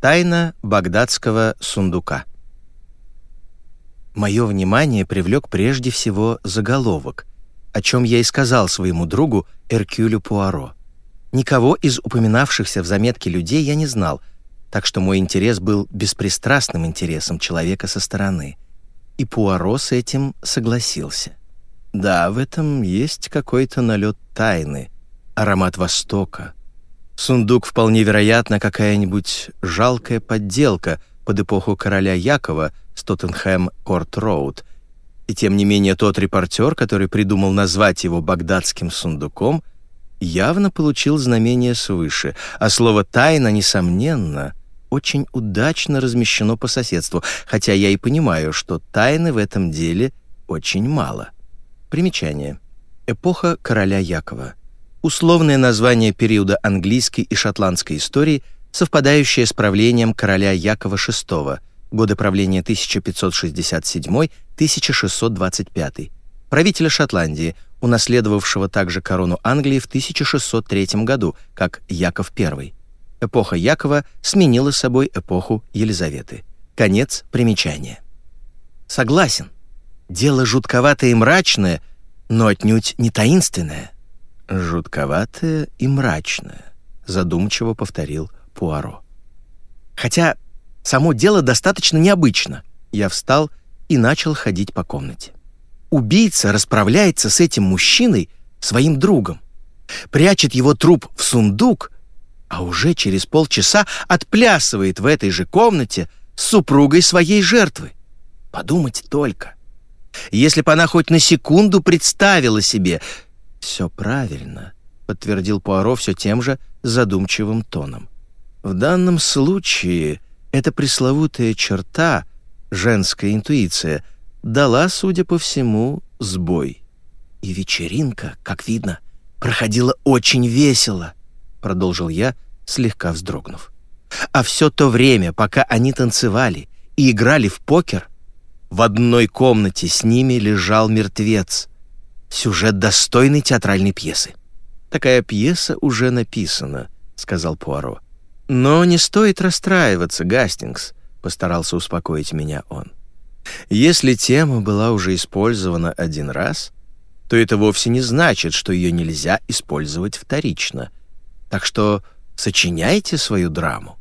Тайна багдадского сундука. Мое внимание привлек прежде всего заголовок, о чем я и сказал своему другу Эркюлю Пуаро. Никого из упоминавшихся в заметке людей я не знал, так что мой интерес был беспристрастным интересом человека со стороны. И Пуаро с этим согласился. Да, в этом есть какой-то налет тайны, аромат Востока. Сундук вполне вероятно какая-нибудь жалкая подделка под эпоху короля Якова с Тоттенхэм Корт Роуд. И тем не менее тот репортер, который придумал назвать его багдадским сундуком, явно получил знамение свыше, а слово «тайна», несомненно, очень удачно размещено по соседству, хотя я и понимаю, что тайны в этом деле очень мало. Примечание. Эпоха короля Якова. Условное название периода английской и шотландской истории, совпадающее с правлением короля Якова VI, годы правления 1567-1625, правителя Шотландии, унаследовавшего также корону Англии в 1603 году, как Яков I. Эпоха Якова сменила собой эпоху Елизаветы. Конец примечания. Согласен. Дело жутковатое и мрачное, но отнюдь не таинственное. Жутковатое и мрачное, задумчиво повторил Пуаро. Хотя само дело достаточно необычно. Я встал и начал ходить по комнате. Убийца расправляется с этим мужчиной, своим другом, прячет его труп в сундук, а уже через полчаса отплясывает в этой же комнате с супругой своей жертвы. Подумать только. Если бы она хоть на секунду представила себе... «Все правильно», — подтвердил Пуаро все тем же задумчивым тоном. «В данном случае эта пресловутая черта, женская интуиция — дала, судя по всему, сбой. И вечеринка, как видно, проходила очень весело, продолжил я, слегка вздрогнув. А все то время, пока они танцевали и играли в покер, в одной комнате с ними лежал мертвец. Сюжет достойной театральной пьесы. Такая пьеса уже написана, сказал Пуаро. Но не стоит расстраиваться, Гастингс, постарался успокоить меня он. Если тема была уже использована один раз, то это вовсе не значит, что ее нельзя использовать вторично. Так что сочиняйте свою драму.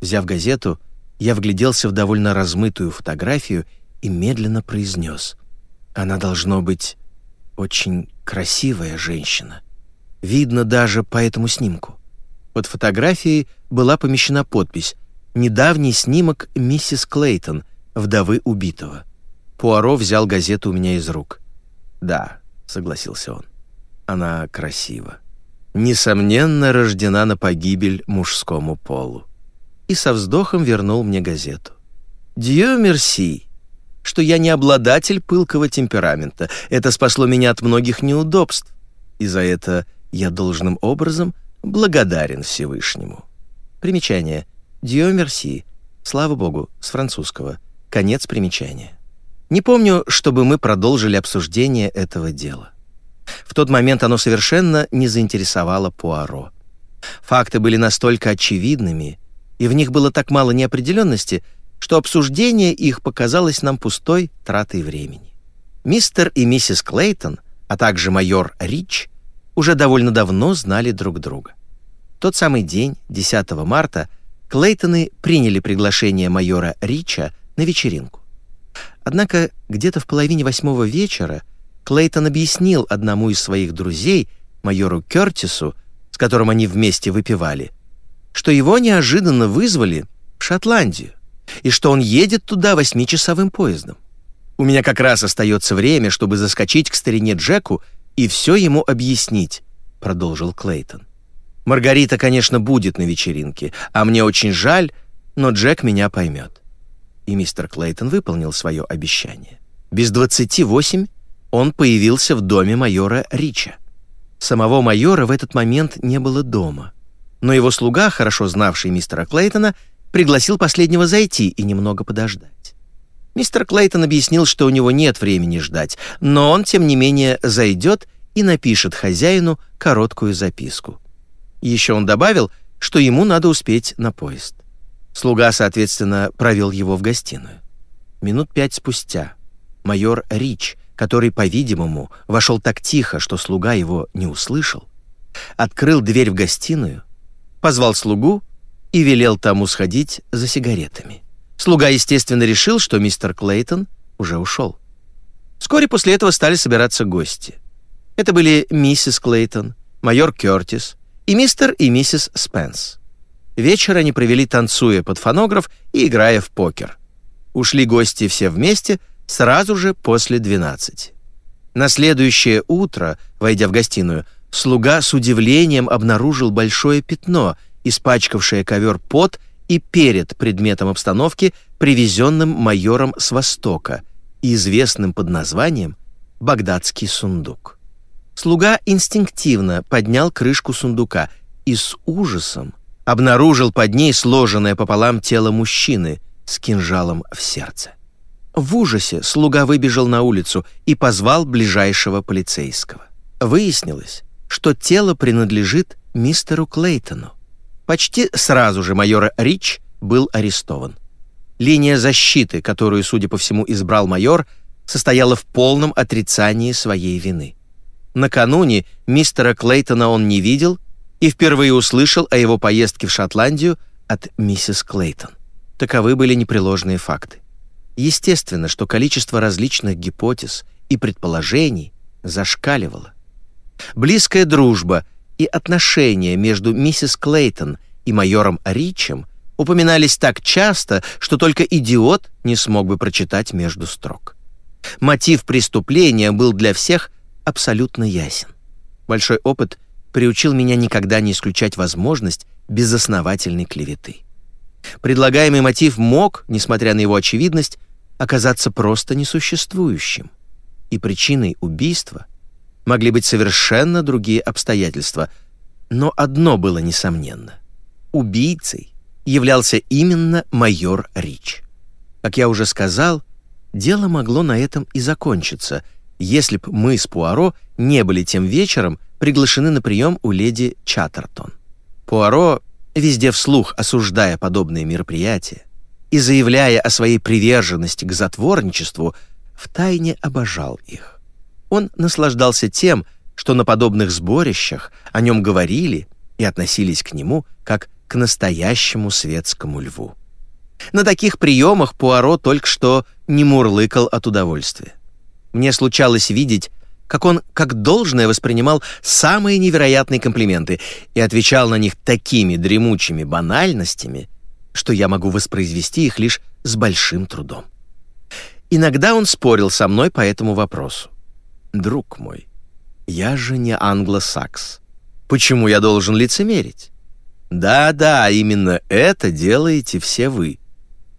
Взяв газету, я вгляделся в довольно размытую фотографию и медленно произнес. Она должно быть очень красивая женщина. Видно даже по этому снимку. Под фотографией была помещена подпись «Недавний снимок миссис Клейтон», вдовы убитого. Пуаро взял газету у меня из рук. «Да», — согласился он, — «она красива. Несомненно, рождена на погибель мужскому полу». И со вздохом вернул мне газету. «Дью мерси», что я не обладатель пылкого темперамента. Это спасло меня от многих неудобств, и за это я должным образом благодарен Всевышнему. Примечание. «Дью мерси», слава богу, с французского — Конец примечания. Не помню, чтобы мы продолжили обсуждение этого дела. В тот момент оно совершенно не заинтересовало Пуаро. Факты были настолько очевидными, и в них было так мало неопределенности, что обсуждение их показалось нам пустой тратой времени. Мистер и миссис Клейтон, а также майор Рич, уже довольно давно знали друг друга. Тот самый день, 10 марта, Клейтоны приняли приглашение майора Рича на вечеринку. Однако где-то в половине восьмого вечера Клейтон объяснил одному из своих друзей, майору Кёртису, с которым они вместе выпивали, что его неожиданно вызвали в Шотландию и что он едет туда восьмичасовым поездом. У меня как раз остается время, чтобы заскочить к старине Джеку и все ему объяснить, продолжил Клейтон. Маргарита, конечно, будет на вечеринке, а мне очень жаль, но Джек меня поймет и мистер Клейтон выполнил свое обещание. Без двадцати восемь он появился в доме майора Рича. Самого майора в этот момент не было дома, но его слуга, хорошо знавший мистера Клейтона, пригласил последнего зайти и немного подождать. Мистер Клейтон объяснил, что у него нет времени ждать, но он, тем не менее, зайдет и напишет хозяину короткую записку. Еще он добавил, что ему надо успеть на поезд. Слуга, соответственно, провел его в гостиную. Минут пять спустя майор Рич, который, по-видимому, вошел так тихо, что слуга его не услышал, открыл дверь в гостиную, позвал слугу и велел тому сходить за сигаретами. Слуга, естественно, решил, что мистер Клейтон уже ушел. Вскоре после этого стали собираться гости. Это были миссис Клейтон, майор Кертис и мистер и миссис Спенс. Вечер они провели танцуя под фонограф и играя в покер. Ушли гости все вместе сразу же после 12. На следующее утро, войдя в гостиную, слуга с удивлением обнаружил большое пятно, испачкавшее ковер под и перед предметом обстановки, привезенным майором с Востока и известным под названием «Багдадский сундук». Слуга инстинктивно поднял крышку сундука и с ужасом обнаружил под ней сложенное пополам тело мужчины с кинжалом в сердце. В ужасе слуга выбежал на улицу и позвал ближайшего полицейского. Выяснилось, что тело принадлежит мистеру Клейтону. Почти сразу же майор Рич был арестован. Линия защиты, которую, судя по всему, избрал майор, состояла в полном отрицании своей вины. Накануне мистера Клейтона он не видел и впервые услышал о его поездке в Шотландию от миссис Клейтон. Таковы были непреложные факты. Естественно, что количество различных гипотез и предположений зашкаливало. Близкая дружба — и отношения между миссис Клейтон и майором Ричем упоминались так часто, что только идиот не смог бы прочитать между строк. Мотив преступления был для всех абсолютно ясен. Большой опыт приучил меня никогда не исключать возможность безосновательной клеветы. Предлагаемый мотив мог, несмотря на его очевидность, оказаться просто несуществующим. И причиной убийства — могли быть совершенно другие обстоятельства, но одно было несомненно. Убийцей являлся именно майор Рич. Как я уже сказал, дело могло на этом и закончиться, если б мы с Пуаро не были тем вечером приглашены на прием у леди Чаттертон. Пуаро, везде вслух осуждая подобные мероприятия и заявляя о своей приверженности к затворничеству, втайне обожал их. Он наслаждался тем, что на подобных сборищах о нем говорили и относились к нему как к настоящему светскому льву. На таких приемах Пуаро только что не мурлыкал от удовольствия. Мне случалось видеть, как он как должное воспринимал самые невероятные комплименты и отвечал на них такими дремучими банальностями, что я могу воспроизвести их лишь с большим трудом. Иногда он спорил со мной по этому вопросу друг мой, я же не англосакс. Почему я должен лицемерить? Да-да, именно это делаете все вы.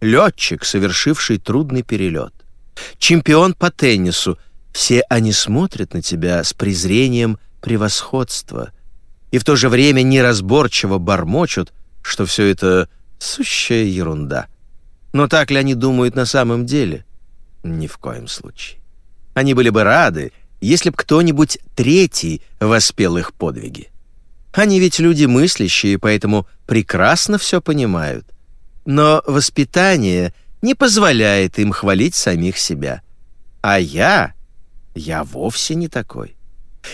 Летчик, совершивший трудный перелет. Чемпион по теннису. Все они смотрят на тебя с презрением превосходства и в то же время неразборчиво бормочут, что все это сущая ерунда. Но так ли они думают на самом деле? Ни в коем случае. Они были бы рады, если б кто-нибудь третий воспел их подвиги. Они ведь люди мыслящие, поэтому прекрасно все понимают. Но воспитание не позволяет им хвалить самих себя. А я, я вовсе не такой.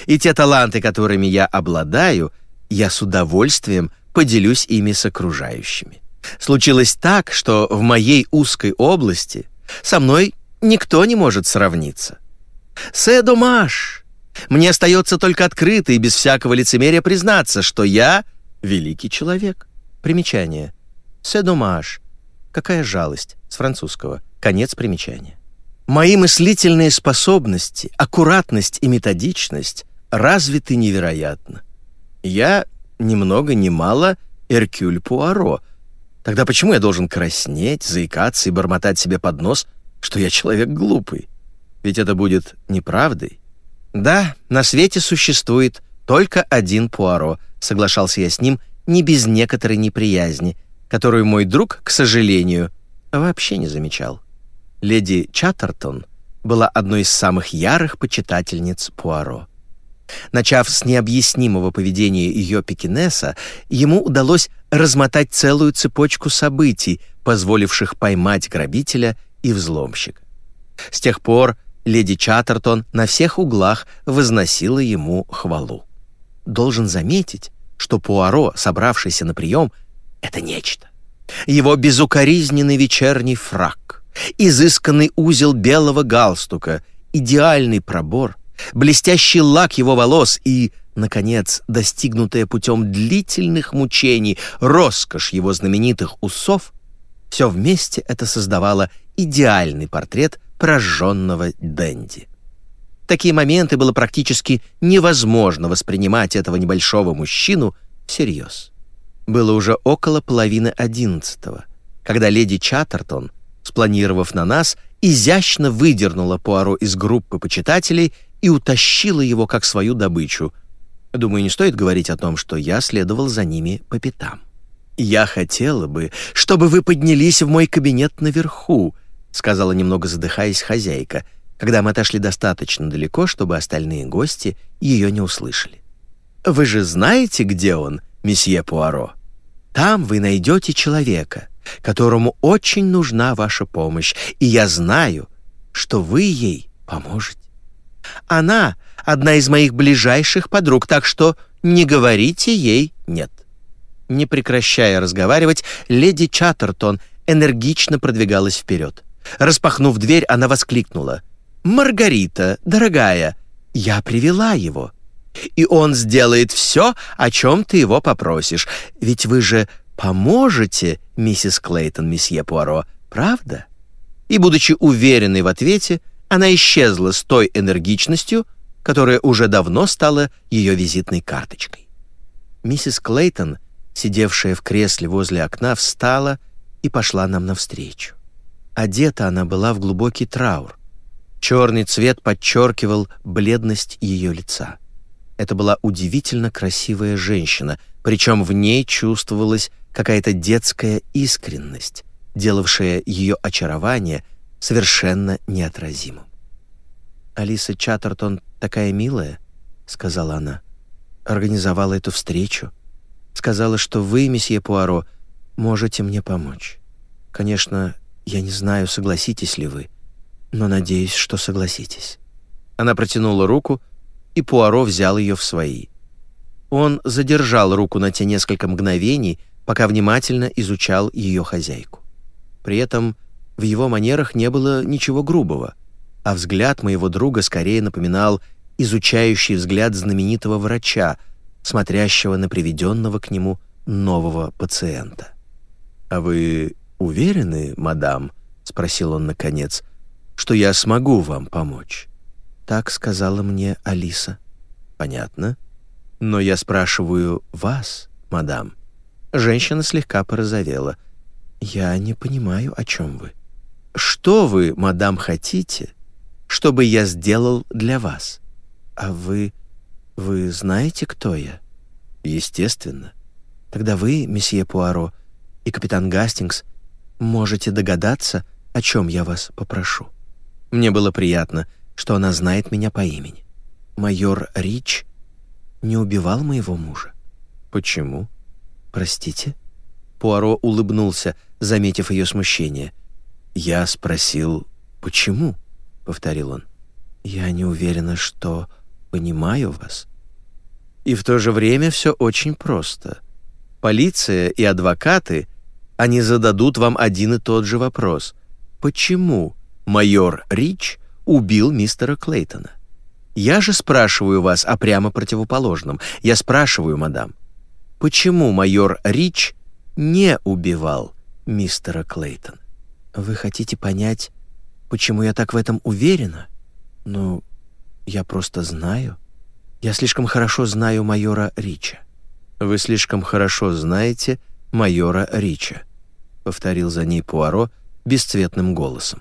И те таланты, которыми я обладаю, я с удовольствием поделюсь ими с окружающими. Случилось так, что в моей узкой области со мной никто не может сравниться. «Се домаш!» Мне остается только открыто и без всякого лицемерия признаться, что я великий человек. Примечание. «Се домаш!» Какая жалость с французского. Конец примечания. Мои мыслительные способности, аккуратность и методичность развиты невероятно. Я ни много ни мало Эркюль Пуаро. Тогда почему я должен краснеть, заикаться и бормотать себе под нос, что я человек глупый? Ведь это будет неправдой. Да, на свете существует только один Пуаро, соглашался я с ним не без некоторой неприязни, которую мой друг, к сожалению, вообще не замечал. Леди Чаттертон была одной из самых ярых почитательниц Пуаро. Начав с необъяснимого поведения ее пекинеса, ему удалось размотать целую цепочку событий, позволивших поймать грабителя и взломщика. С тех пор леди Чаттертон на всех углах возносила ему хвалу. Должен заметить, что Пуаро, собравшийся на прием, — это нечто. Его безукоризненный вечерний фрак, изысканный узел белого галстука, идеальный пробор — блестящий лак его волос и, наконец, достигнутая путем длительных мучений роскошь его знаменитых усов, все вместе это создавало идеальный портрет прожженного Дэнди. Такие моменты было практически невозможно воспринимать этого небольшого мужчину всерьез. Было уже около половины одиннадцатого, когда леди Чаттертон, спланировав на нас, изящно выдернула Пуаро из группы почитателей и утащила его как свою добычу. Думаю, не стоит говорить о том, что я следовал за ними по пятам. «Я хотела бы, чтобы вы поднялись в мой кабинет наверху», сказала немного задыхаясь хозяйка, когда мы отошли достаточно далеко, чтобы остальные гости ее не услышали. «Вы же знаете, где он, месье Пуаро? Там вы найдете человека, которому очень нужна ваша помощь, и я знаю, что вы ей поможете. Она одна из моих ближайших подруг, так что не говорите ей «нет». Не прекращая разговаривать, леди Чаттертон энергично продвигалась вперед. Распахнув дверь, она воскликнула. «Маргарита, дорогая, я привела его. И он сделает все, о чем ты его попросишь. Ведь вы же поможете, миссис Клейтон, месье Пуаро, правда?» И, будучи уверенной в ответе, она исчезла с той энергичностью, которая уже давно стала ее визитной карточкой. Миссис Клейтон, сидевшая в кресле возле окна, встала и пошла нам навстречу. Одета она была в глубокий траур. Черный цвет подчеркивал бледность ее лица. Это была удивительно красивая женщина, причем в ней чувствовалась какая-то детская искренность, делавшая ее очарование — совершенно неотразимым. «Алиса Чаттертон такая милая», — сказала она. «Организовала эту встречу. Сказала, что вы, месье Пуаро, можете мне помочь. Конечно, я не знаю, согласитесь ли вы, но надеюсь, что согласитесь». Она протянула руку, и Пуаро взял ее в свои. Он задержал руку на те несколько мгновений, пока внимательно изучал ее хозяйку. При этом в его манерах не было ничего грубого, а взгляд моего друга скорее напоминал изучающий взгляд знаменитого врача, смотрящего на приведенного к нему нового пациента. «А вы уверены, мадам?» — спросил он наконец, — «что я смогу вам помочь?» Так сказала мне Алиса. «Понятно. Но я спрашиваю вас, мадам». Женщина слегка порозовела. «Я не понимаю, о чем вы». «Что вы, мадам, хотите, чтобы я сделал для вас? А вы... вы знаете, кто я?» «Естественно. Тогда вы, месье Пуаро, и капитан Гастингс можете догадаться, о чем я вас попрошу. Мне было приятно, что она знает меня по имени. Майор Рич не убивал моего мужа. Почему? Простите? Пуаро улыбнулся, заметив ее смущение — «Я спросил, почему?» — повторил он. «Я не уверена, что понимаю вас». И в то же время все очень просто. Полиция и адвокаты, они зададут вам один и тот же вопрос. Почему майор Рич убил мистера Клейтона? Я же спрашиваю вас о прямо противоположном. Я спрашиваю, мадам, почему майор Рич не убивал мистера Клейтона? Вы хотите понять, почему я так в этом уверена? Ну, я просто знаю. Я слишком хорошо знаю майора Рича. Вы слишком хорошо знаете майора Рича, повторил за ней Пуаро бесцветным голосом.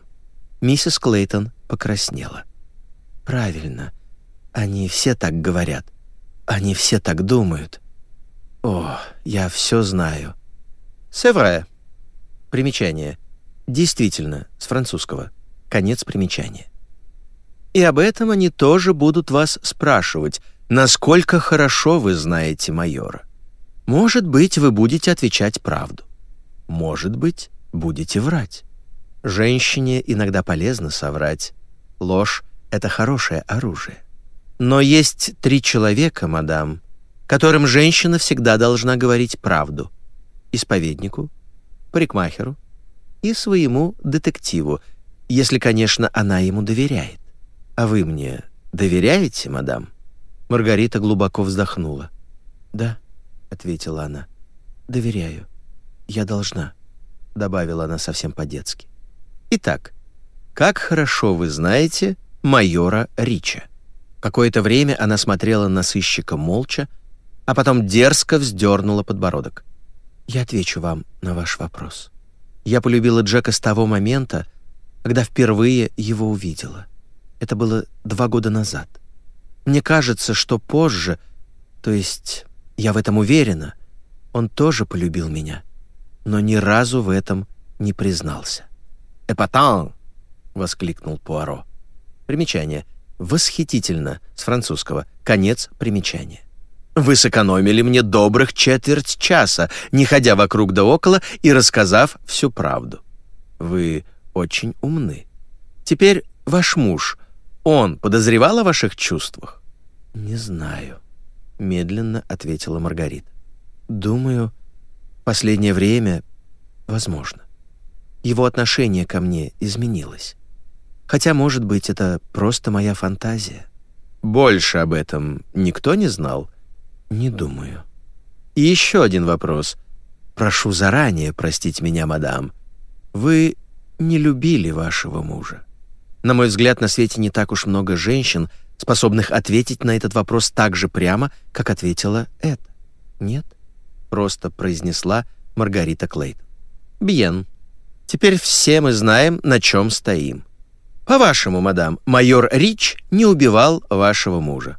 Миссис Клейтон покраснела. Правильно. Они все так говорят. Они все так думают. О, я все знаю. Vrai. Примечание. Действительно, с французского. Конец примечания. И об этом они тоже будут вас спрашивать, насколько хорошо вы знаете майора. Может быть, вы будете отвечать правду. Может быть, будете врать. Женщине иногда полезно соврать. Ложь — это хорошее оружие. Но есть три человека, мадам, которым женщина всегда должна говорить правду. Исповеднику, парикмахеру и своему детективу, если, конечно, она ему доверяет. А вы мне доверяете, мадам?» Маргарита глубоко вздохнула. «Да», — ответила она, — «доверяю. Я должна», — добавила она совсем по-детски. «Итак, как хорошо вы знаете майора Рича?» Какое-то время она смотрела на сыщика молча, а потом дерзко вздернула подбородок. «Я отвечу вам на ваш вопрос. Я полюбила Джека с того момента, когда впервые его увидела. Это было два года назад. Мне кажется, что позже, то есть я в этом уверена, он тоже полюбил меня, но ни разу в этом не признался. «Эпатан!» — воскликнул Пуаро. Примечание. «Восхитительно» с французского. Конец примечания. Вы сэкономили мне добрых четверть часа, не ходя вокруг да около и рассказав всю правду. Вы очень умны. Теперь ваш муж, он подозревал о ваших чувствах? Не знаю, медленно ответила Маргарита. Думаю, последнее время возможно. Его отношение ко мне изменилось. Хотя, может быть, это просто моя фантазия. Больше об этом никто не знал. Не думаю. И еще один вопрос. Прошу заранее простить меня, мадам. Вы не любили вашего мужа. На мой взгляд, на свете не так уж много женщин, способных ответить на этот вопрос так же прямо, как ответила это. Нет? Просто произнесла Маргарита Клейт. Бьен. Теперь все мы знаем, на чем стоим. По-вашему, мадам, майор Рич не убивал вашего мужа.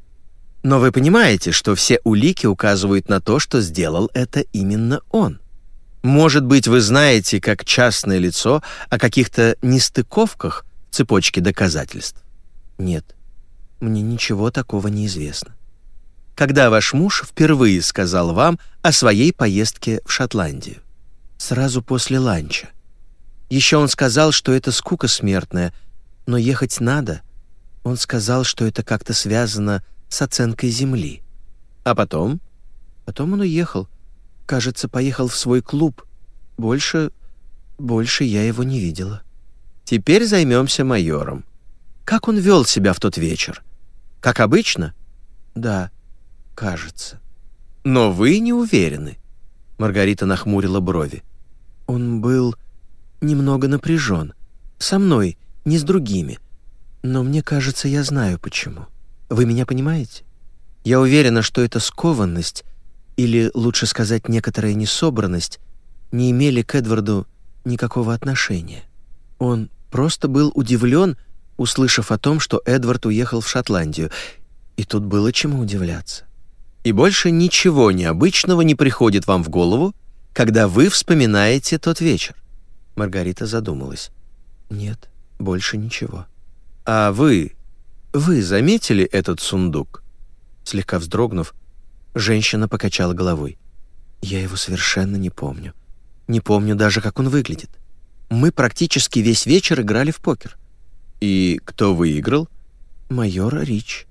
Но вы понимаете, что все улики указывают на то, что сделал это именно он. Может быть, вы знаете, как частное лицо, о каких-то нестыковках в цепочке доказательств? Нет, мне ничего такого не известно. Когда ваш муж впервые сказал вам о своей поездке в Шотландию? Сразу после ланча. Еще он сказал, что это скука смертная, но ехать надо. Он сказал, что это как-то связано с оценкой земли. А потом? Потом он уехал. Кажется, поехал в свой клуб. Больше... больше я его не видела. Теперь займемся майором. Как он вел себя в тот вечер? Как обычно? Да, кажется. Но вы не уверены. Маргарита нахмурила брови. Он был немного напряжен. Со мной, не с другими. Но мне кажется, я знаю почему. Вы меня понимаете? Я уверена, что эта скованность, или, лучше сказать, некоторая несобранность, не имели к Эдварду никакого отношения. Он просто был удивлен, услышав о том, что Эдвард уехал в Шотландию, и тут было чему удивляться. И больше ничего необычного не приходит вам в голову, когда вы вспоминаете тот вечер. Маргарита задумалась. Нет, больше ничего. А вы вы заметили этот сундук?» Слегка вздрогнув, женщина покачала головой. «Я его совершенно не помню. Не помню даже, как он выглядит. Мы практически весь вечер играли в покер». «И кто выиграл?» «Майор Рич.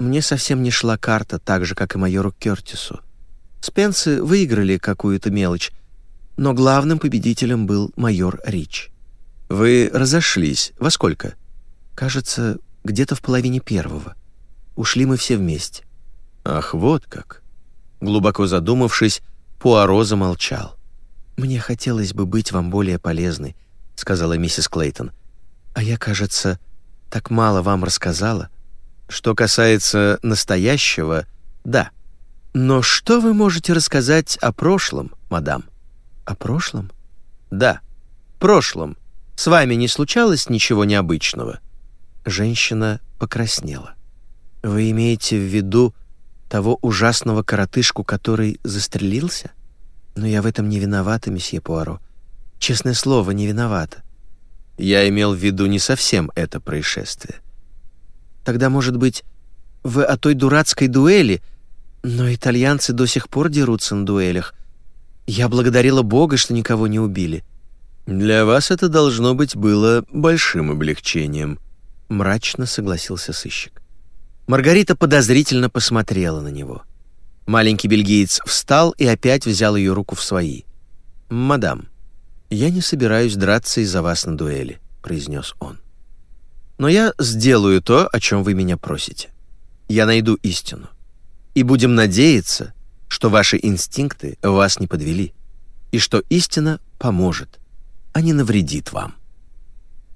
Мне совсем не шла карта, так же, как и майору Кертису. Спенсы выиграли какую-то мелочь, но главным победителем был майор Рич. Вы разошлись. Во сколько? Кажется, где-то в половине первого. Ушли мы все вместе. Ах, вот как. Глубоко задумавшись, Пуаро замолчал. Мне хотелось бы быть вам более полезной, сказала миссис Клейтон. А я, кажется, так мало вам рассказала. Что касается настоящего, да. Но что вы можете рассказать о прошлом, мадам? О прошлом? Да. Прошлом. С вами не случалось ничего необычного? Женщина покраснела. «Вы имеете в виду того ужасного коротышку, который застрелился? Но я в этом не виновата, месье Пуаро. Честное слово, не виновата. Я имел в виду не совсем это происшествие. Тогда, может быть, вы о той дурацкой дуэли, но итальянцы до сих пор дерутся на дуэлях. Я благодарила Бога, что никого не убили». «Для вас это должно быть было большим облегчением», — мрачно согласился сыщик. Маргарита подозрительно посмотрела на него. Маленький бельгиец встал и опять взял ее руку в свои. «Мадам, я не собираюсь драться из-за вас на дуэли», — произнес он. «Но я сделаю то, о чем вы меня просите. Я найду истину. И будем надеяться, что ваши инстинкты вас не подвели, и что истина поможет, а не навредит вам.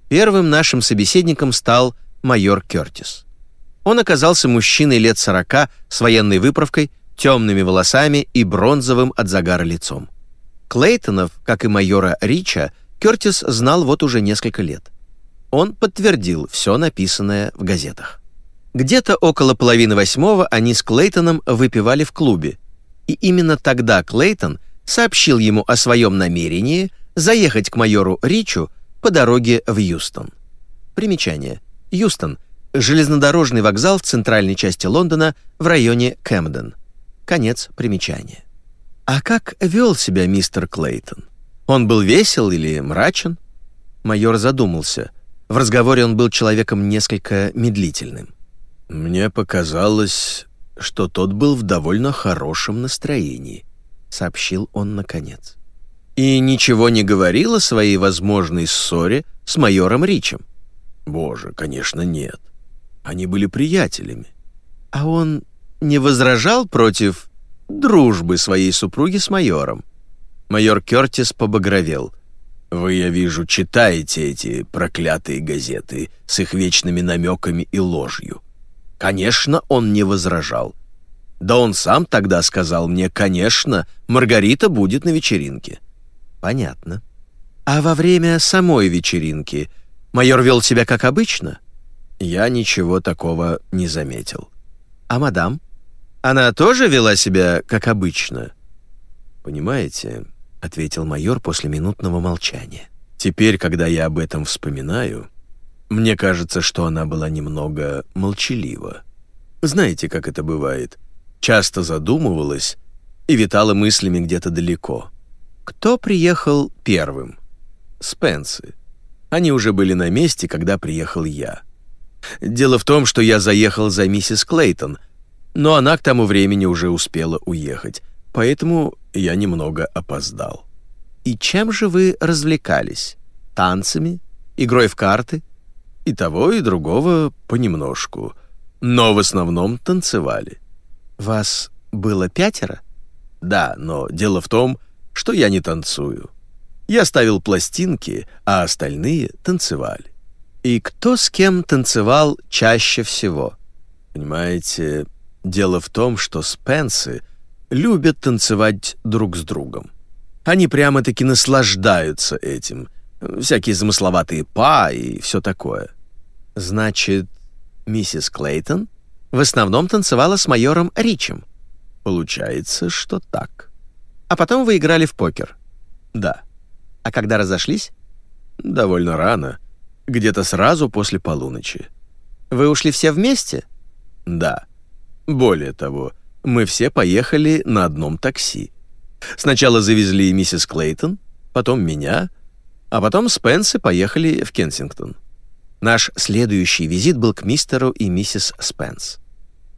Первым нашим собеседником стал майор Кертис. Он оказался мужчиной лет сорока с военной выправкой, темными волосами и бронзовым от загара лицом. Клейтонов, как и майора Рича, Кертис знал вот уже несколько лет. Он подтвердил все написанное в газетах. Где-то около половины восьмого они с Клейтоном выпивали в клубе, и именно тогда Клейтон сообщил ему о своем намерении заехать к майору Ричу по дороге в Юстон. Примечание. Юстон – железнодорожный вокзал в центральной части Лондона в районе Кэмден. Конец примечания. А как вел себя мистер Клейтон? Он был весел или мрачен? Майор задумался. В разговоре он был человеком несколько медлительным. «Мне показалось, что тот был в довольно хорошем настроении», — сообщил он наконец. «И ничего не говорил о своей возможной ссоре с майором Ричем?» «Боже, конечно, нет. Они были приятелями». «А он не возражал против дружбы своей супруги с майором?» Майор Кертис побагровел. «Вы, я вижу, читаете эти проклятые газеты с их вечными намеками и ложью. Конечно, он не возражал. Да он сам тогда сказал мне, конечно, Маргарита будет на вечеринке. Понятно. А во время самой вечеринки майор вел себя как обычно? Я ничего такого не заметил. А мадам? Она тоже вела себя как обычно? Понимаете, ответил майор после минутного молчания. Теперь, когда я об этом вспоминаю, мне кажется, что она была немного молчалива. Знаете, как это бывает? Часто задумывалась и витала мыслями где-то далеко. Кто приехал первым? Спенсы. Они уже были на месте, когда приехал я. Дело в том, что я заехал за миссис Клейтон, но она к тому времени уже успела уехать, поэтому я немного опоздал. И чем же вы развлекались? Танцами? Игрой в карты? И того, и другого понемножку. Но в основном танцевали. Вас было пятеро? Да, но дело в том, что я не танцую. Я ставил пластинки, а остальные танцевали. И кто с кем танцевал чаще всего? Понимаете, дело в том, что Спенсы любят танцевать друг с другом. Они прямо-таки наслаждаются этим. Всякие замысловатые па и все такое. Значит, миссис Клейтон в основном танцевала с майором Ричем. Получается, что так. А потом вы играли в покер. Да. А когда разошлись? Довольно рано, где-то сразу после полуночи. Вы ушли все вместе? Да. Более того, мы все поехали на одном такси. Сначала завезли миссис Клейтон, потом меня, а потом Спенсы поехали в Кенсингтон. Наш следующий визит был к мистеру и миссис Спенс.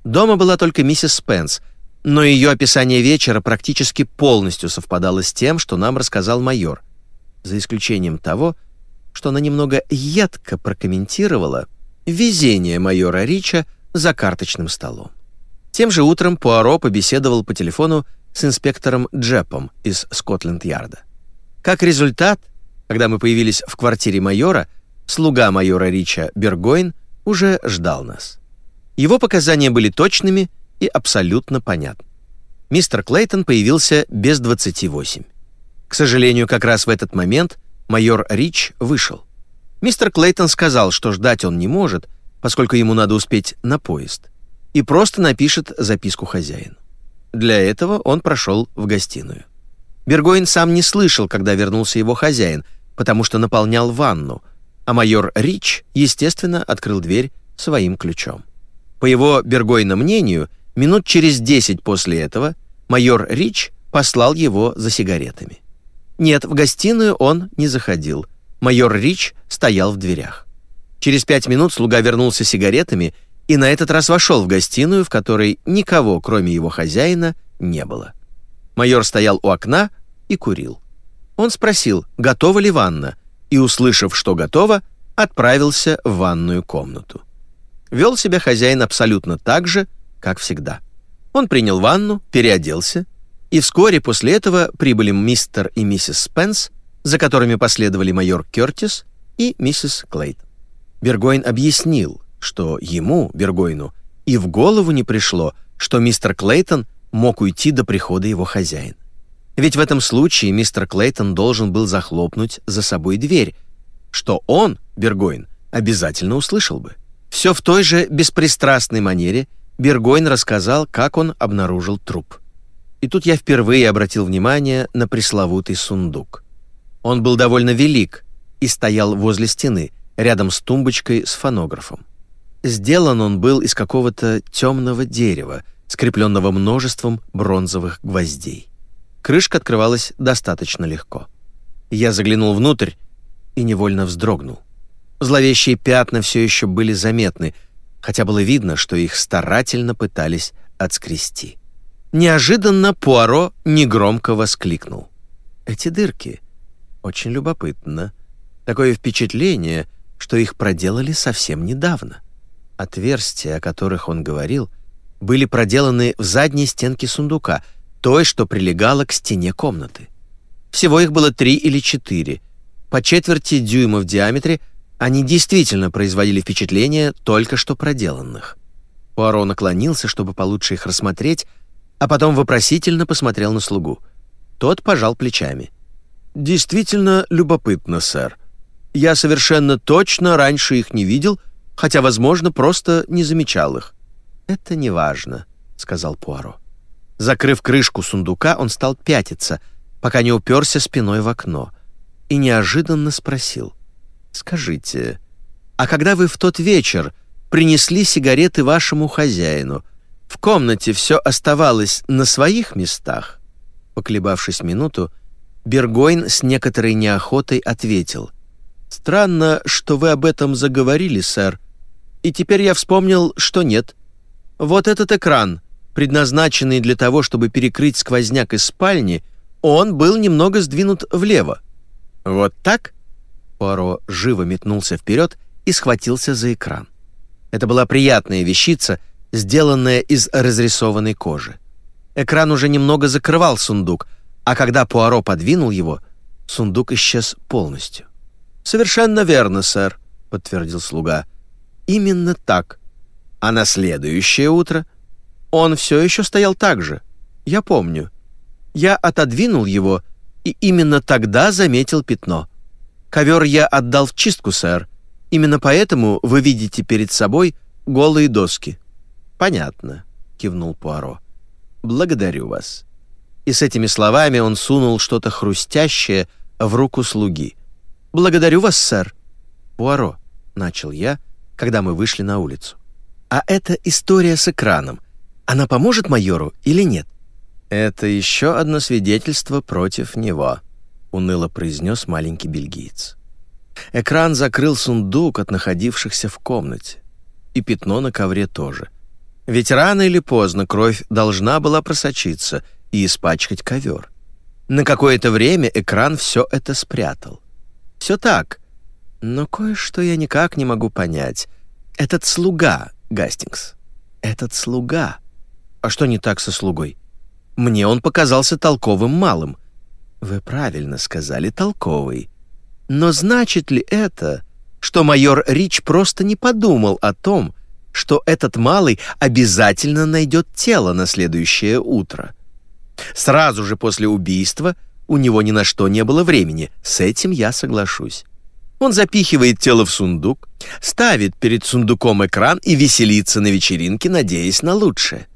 Дома была только миссис Спенс, но ее описание вечера практически полностью совпадало с тем, что нам рассказал майор, за исключением того, что она немного едко прокомментировала везение майора Рича за карточным столом. Тем же утром Пуаро побеседовал по телефону с инспектором Джепом из Скотленд-Ярда. Как результат, когда мы появились в квартире майора, слуга майора Рича Бергойн уже ждал нас. Его показания были точными и абсолютно понятны. Мистер Клейтон появился без 28. К сожалению, как раз в этот момент майор Рич вышел. Мистер Клейтон сказал, что ждать он не может, поскольку ему надо успеть на поезд, и просто напишет записку хозяину. Для этого он прошел в гостиную. Бергоин сам не слышал, когда вернулся его хозяин, потому что наполнял ванну — а майор Рич, естественно, открыл дверь своим ключом. По его Бергойна мнению, минут через десять после этого майор Рич послал его за сигаретами. Нет, в гостиную он не заходил. Майор Рич стоял в дверях. Через пять минут слуга вернулся с сигаретами и на этот раз вошел в гостиную, в которой никого, кроме его хозяина, не было. Майор стоял у окна и курил. Он спросил, готова ли ванна, и, услышав, что готова, отправился в ванную комнату. Вел себя хозяин абсолютно так же, как всегда. Он принял ванну, переоделся, и вскоре после этого прибыли мистер и миссис Спенс, за которыми последовали майор Кертис и миссис Клейт. Бергойн объяснил, что ему, Бергойну, и в голову не пришло, что мистер Клейтон мог уйти до прихода его хозяина. Ведь в этом случае мистер Клейтон должен был захлопнуть за собой дверь, что он, Бергойн, обязательно услышал бы. Все в той же беспристрастной манере Бергойн рассказал, как он обнаружил труп. И тут я впервые обратил внимание на пресловутый сундук. Он был довольно велик и стоял возле стены, рядом с тумбочкой с фонографом. Сделан он был из какого-то темного дерева, скрепленного множеством бронзовых гвоздей. Крышка открывалась достаточно легко. Я заглянул внутрь и невольно вздрогнул. Зловещие пятна все еще были заметны, хотя было видно, что их старательно пытались отскрести. Неожиданно Пуаро негромко воскликнул. «Эти дырки. Очень любопытно. Такое впечатление, что их проделали совсем недавно. Отверстия, о которых он говорил, были проделаны в задней стенке сундука — той, что прилегала к стене комнаты. Всего их было три или четыре. По четверти дюйма в диаметре они действительно производили впечатление только что проделанных. Пуаро наклонился, чтобы получше их рассмотреть, а потом вопросительно посмотрел на слугу. Тот пожал плечами. «Действительно любопытно, сэр. Я совершенно точно раньше их не видел, хотя, возможно, просто не замечал их». «Это не важно», — сказал Пуаро. Закрыв крышку сундука, он стал пятиться, пока не уперся спиной в окно, и неожиданно спросил. «Скажите, а когда вы в тот вечер принесли сигареты вашему хозяину, в комнате все оставалось на своих местах?» Поколебавшись минуту, Бергойн с некоторой неохотой ответил. «Странно, что вы об этом заговорили, сэр. И теперь я вспомнил, что нет. Вот этот экран — предназначенный для того, чтобы перекрыть сквозняк из спальни, он был немного сдвинут влево. «Вот так?» Пуаро живо метнулся вперед и схватился за экран. Это была приятная вещица, сделанная из разрисованной кожи. Экран уже немного закрывал сундук, а когда Пуаро подвинул его, сундук исчез полностью. «Совершенно верно, сэр», — подтвердил слуга. «Именно так. А на следующее утро он все еще стоял так же. Я помню. Я отодвинул его и именно тогда заметил пятно. Ковер я отдал в чистку, сэр. Именно поэтому вы видите перед собой голые доски. Понятно, кивнул Пуаро. Благодарю вас. И с этими словами он сунул что-то хрустящее в руку слуги. Благодарю вас, сэр. Пуаро, начал я, когда мы вышли на улицу. А это история с экраном. Она поможет майору или нет? Это еще одно свидетельство против него, уныло произнес маленький бельгиец. Экран закрыл сундук от находившихся в комнате, и пятно на ковре тоже. Ведь рано или поздно кровь должна была просочиться и испачкать ковер. На какое-то время экран все это спрятал. Все так, но кое-что я никак не могу понять. Этот слуга, Гастингс, этот слуга а что не так со слугой? Мне он показался толковым малым. Вы правильно сказали, толковый. Но значит ли это, что майор Рич просто не подумал о том, что этот малый обязательно найдет тело на следующее утро? Сразу же после убийства у него ни на что не было времени, с этим я соглашусь. Он запихивает тело в сундук, ставит перед сундуком экран и веселится на вечеринке, надеясь на лучшее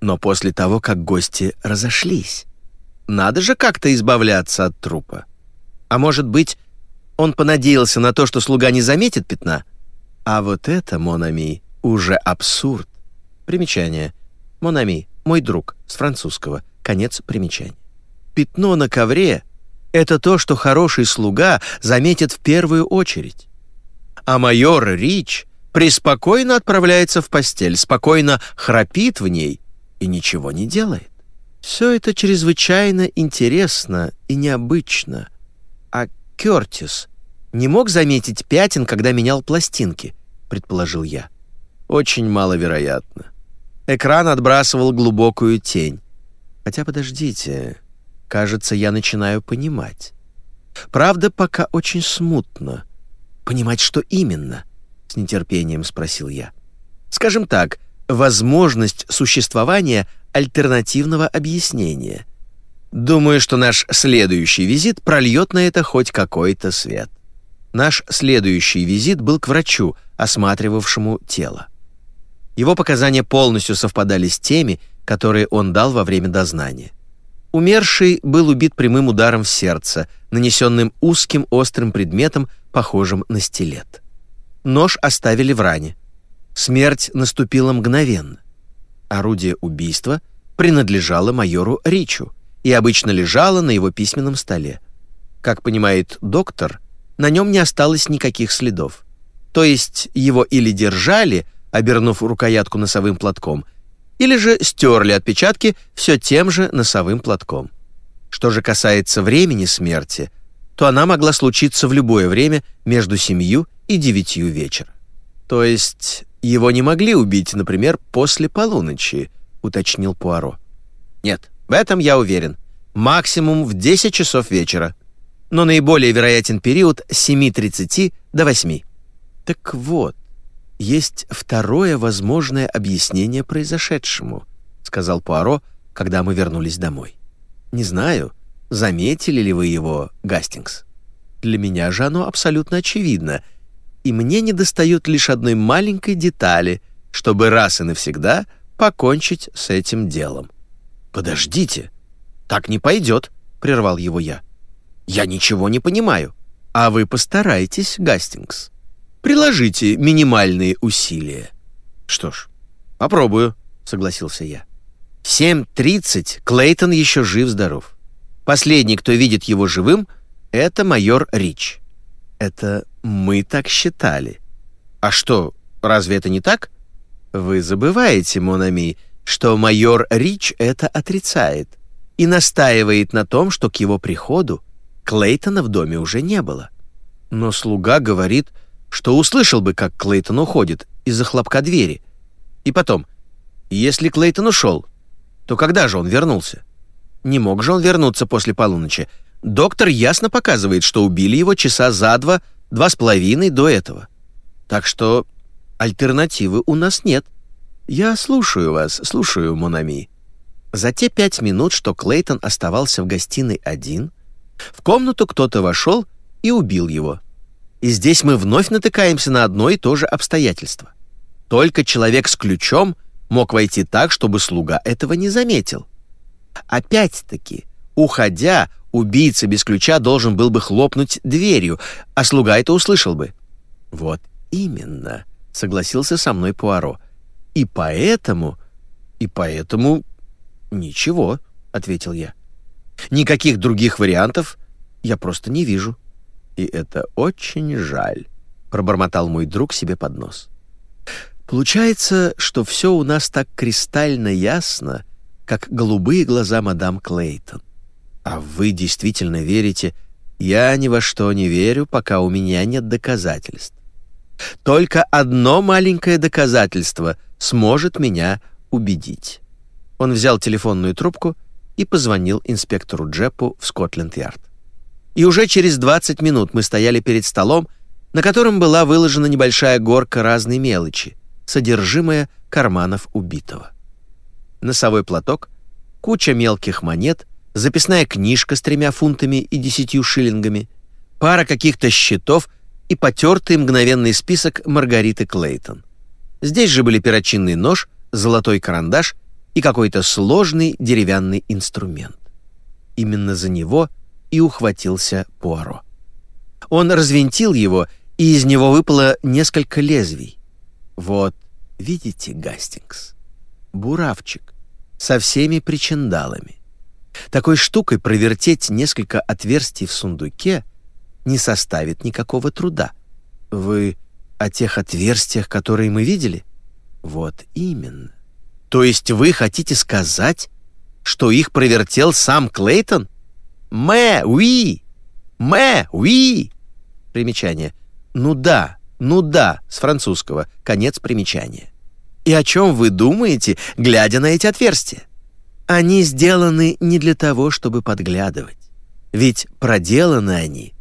но после того, как гости разошлись. Надо же как-то избавляться от трупа. А может быть, он понадеялся на то, что слуга не заметит пятна? А вот это, Монами, уже абсурд. Примечание. Монами, мой друг, с французского. Конец примечания. Пятно на ковре — это то, что хороший слуга заметит в первую очередь. А майор Рич преспокойно отправляется в постель, спокойно храпит в ней и ничего не делает. Все это чрезвычайно интересно и необычно. А Кертис не мог заметить пятен, когда менял пластинки, предположил я. Очень маловероятно. Экран отбрасывал глубокую тень. Хотя подождите, кажется, я начинаю понимать. Правда, пока очень смутно. Понимать, что именно? С нетерпением спросил я. Скажем так, возможность существования альтернативного объяснения. Думаю, что наш следующий визит прольет на это хоть какой-то свет. Наш следующий визит был к врачу, осматривавшему тело. Его показания полностью совпадали с теми, которые он дал во время дознания. Умерший был убит прямым ударом в сердце, нанесенным узким острым предметом, похожим на стилет. Нож оставили в ране. Смерть наступила мгновенно. Орудие убийства принадлежало майору Ричу и обычно лежало на его письменном столе. Как понимает доктор, на нем не осталось никаких следов. То есть его или держали, обернув рукоятку носовым платком, или же стерли отпечатки все тем же носовым платком. Что же касается времени смерти, то она могла случиться в любое время между семью и девятью вечера. То есть его не могли убить, например, после полуночи, уточнил Пуаро. Нет, в этом я уверен. Максимум в 10 часов вечера. Но наиболее вероятен период с 7.30 до 8. Так вот, есть второе возможное объяснение произошедшему, сказал Пуаро, когда мы вернулись домой. Не знаю, заметили ли вы его, Гастингс. Для меня же оно абсолютно очевидно, и мне недостает лишь одной маленькой детали, чтобы раз и навсегда покончить с этим делом. Подождите, так не пойдет, прервал его я. Я ничего не понимаю. А вы постарайтесь, Гастингс. Приложите минимальные усилия. Что ж, попробую, согласился я. 7.30 Клейтон еще жив-здоров. Последний, кто видит его живым, это майор Рич. Это мы так считали. А что, разве это не так? Вы забываете, Монами, что майор Рич это отрицает и настаивает на том, что к его приходу Клейтона в доме уже не было. Но слуга говорит, что услышал бы, как Клейтон уходит из-за хлопка двери. И потом, если Клейтон ушел, то когда же он вернулся? Не мог же он вернуться после полуночи. Доктор ясно показывает, что убили его часа за два, два с половиной до этого. Так что альтернативы у нас нет. Я слушаю вас, слушаю, Монами. За те пять минут, что Клейтон оставался в гостиной один, в комнату кто-то вошел и убил его. И здесь мы вновь натыкаемся на одно и то же обстоятельство. Только человек с ключом мог войти так, чтобы слуга этого не заметил. Опять-таки, уходя, убийца без ключа должен был бы хлопнуть дверью, а слуга это услышал бы. Вот именно, согласился со мной Пуаро. И поэтому, и поэтому ничего, ответил я. Никаких других вариантов я просто не вижу. И это очень жаль, пробормотал мой друг себе под нос. Получается, что все у нас так кристально ясно, как голубые глаза мадам Клейтон. А вы действительно верите? Я ни во что не верю, пока у меня нет доказательств. Только одно маленькое доказательство сможет меня убедить. Он взял телефонную трубку и позвонил инспектору Джеппу в Скотленд-Ярд. И уже через 20 минут мы стояли перед столом, на котором была выложена небольшая горка разной мелочи, содержимое карманов убитого носовой платок, куча мелких монет, записная книжка с тремя фунтами и десятью шиллингами, пара каких-то счетов и потертый мгновенный список Маргариты Клейтон. Здесь же были перочинный нож, золотой карандаш и какой-то сложный деревянный инструмент. Именно за него и ухватился Пуаро. Он развинтил его, и из него выпало несколько лезвий. Вот, видите, Гастингс? буравчик со всеми причиндалами. Такой штукой провертеть несколько отверстий в сундуке не составит никакого труда. Вы о тех отверстиях, которые мы видели? Вот именно. То есть вы хотите сказать, что их провертел сам Клейтон? Мэ, уи! Мэ, уи! Примечание. Ну да, ну да, с французского. Конец примечания. И о чем вы думаете, глядя на эти отверстия? Они сделаны не для того, чтобы подглядывать. Ведь проделаны они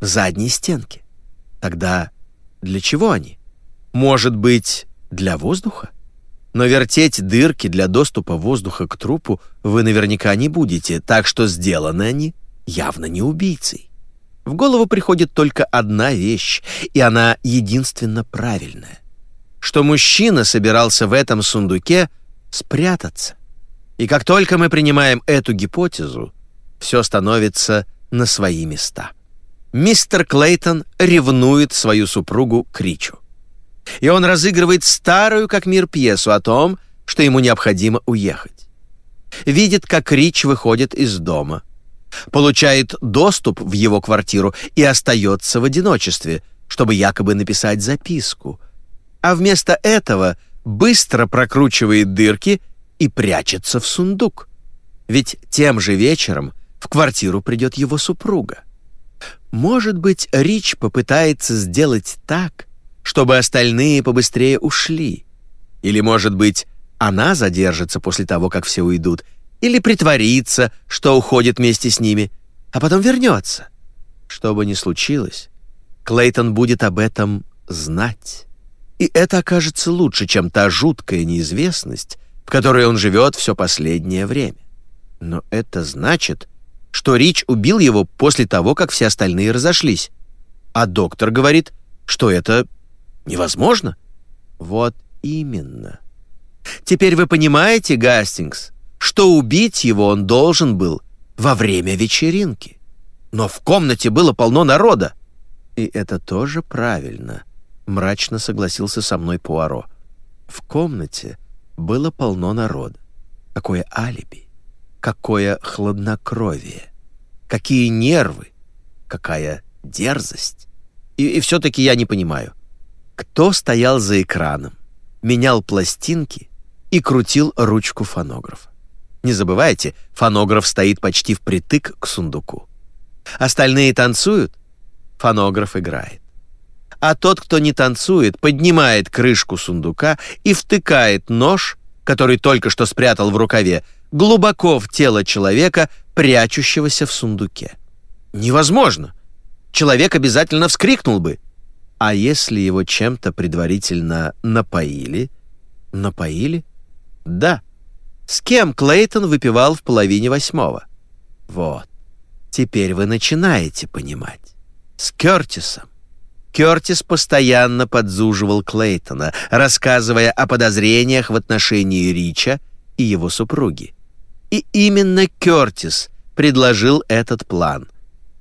в задней стенке. Тогда для чего они? Может быть, для воздуха? Но вертеть дырки для доступа воздуха к трупу вы наверняка не будете, так что сделаны они явно не убийцей. В голову приходит только одна вещь, и она единственно правильная. Что мужчина собирался в этом сундуке спрятаться. И как только мы принимаем эту гипотезу, все становится на свои места. Мистер Клейтон ревнует свою супругу Кричу и он разыгрывает старую как мир пьесу о том, что ему необходимо уехать. Видит, как Рич выходит из дома, получает доступ в его квартиру и остается в одиночестве, чтобы якобы написать записку, а вместо этого быстро прокручивает дырки и прячется в сундук. Ведь тем же вечером в квартиру придет его супруга. Может быть, Рич попытается сделать так, чтобы остальные побыстрее ушли. Или, может быть, она задержится после того, как все уйдут, или притворится, что уходит вместе с ними, а потом вернется. Что бы ни случилось, Клейтон будет об этом знать. И это окажется лучше, чем та жуткая неизвестность, в которой он живет все последнее время. Но это значит, что Рич убил его после того, как все остальные разошлись. А доктор говорит, что это Невозможно? Вот именно. Теперь вы понимаете, Гастингс, что убить его он должен был во время вечеринки. Но в комнате было полно народа. И это тоже правильно, мрачно согласился со мной Пуаро. В комнате было полно народа. Какое алиби, какое хладнокровие, какие нервы, какая дерзость. И, и все-таки я не понимаю, кто стоял за экраном, менял пластинки и крутил ручку фонографа. Не забывайте, фонограф стоит почти впритык к сундуку. Остальные танцуют, фонограф играет. А тот, кто не танцует, поднимает крышку сундука и втыкает нож, который только что спрятал в рукаве, глубоко в тело человека, прячущегося в сундуке. Невозможно. Человек обязательно вскрикнул бы. А если его чем-то предварительно напоили? Напоили? Да. С кем Клейтон выпивал в половине восьмого? Вот. Теперь вы начинаете понимать. С Кёртисом. Кёртис постоянно подзуживал Клейтона, рассказывая о подозрениях в отношении Рича и его супруги. И именно Кёртис предложил этот план.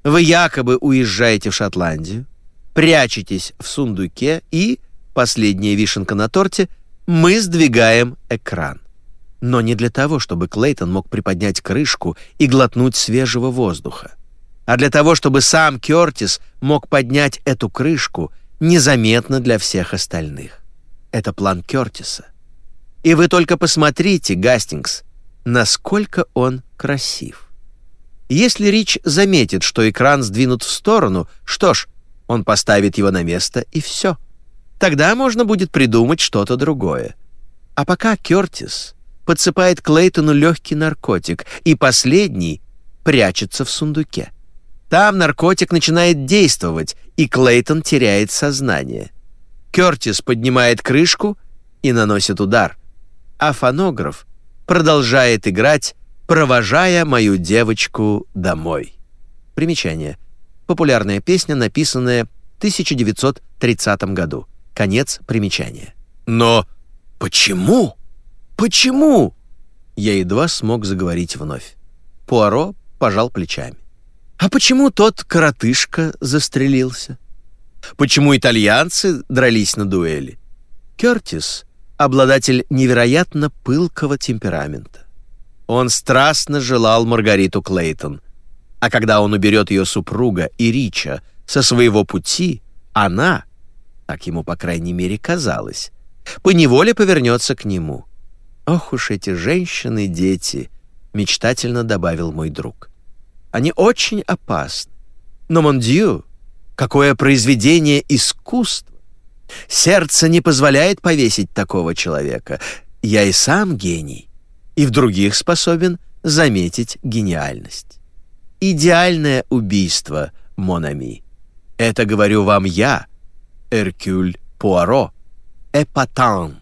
Вы якобы уезжаете в Шотландию, прячетесь в сундуке и, последняя вишенка на торте, мы сдвигаем экран. Но не для того, чтобы Клейтон мог приподнять крышку и глотнуть свежего воздуха, а для того, чтобы сам Кёртис мог поднять эту крышку незаметно для всех остальных. Это план Кёртиса. И вы только посмотрите, Гастингс, насколько он красив. Если Рич заметит, что экран сдвинут в сторону, что ж, он поставит его на место, и все. Тогда можно будет придумать что-то другое. А пока Кёртис подсыпает Клейтону легкий наркотик, и последний прячется в сундуке. Там наркотик начинает действовать, и Клейтон теряет сознание. Кёртис поднимает крышку и наносит удар, а фонограф продолжает играть, провожая мою девочку домой. Примечание. Популярная песня, написанная в 1930 году. Конец примечания. Но почему? Почему? Я едва смог заговорить вновь. Пуаро пожал плечами. А почему тот коротышка застрелился? Почему итальянцы дрались на дуэли? Кёртис обладатель невероятно пылкого темперамента. Он страстно желал Маргариту Клейтон, а когда он уберет ее супруга и Рича со своего пути, она, так ему по крайней мере казалось, поневоле повернется к нему. Ох уж эти женщины, дети, мечтательно добавил мой друг. Они очень опасны. Но мондью, какое произведение искусства! Сердце не позволяет повесить такого человека. Я и сам гений, и в других способен заметить гениальность. Идеальное убийство, Монами. Это говорю вам я, Эркюль Пуаро, эпатан.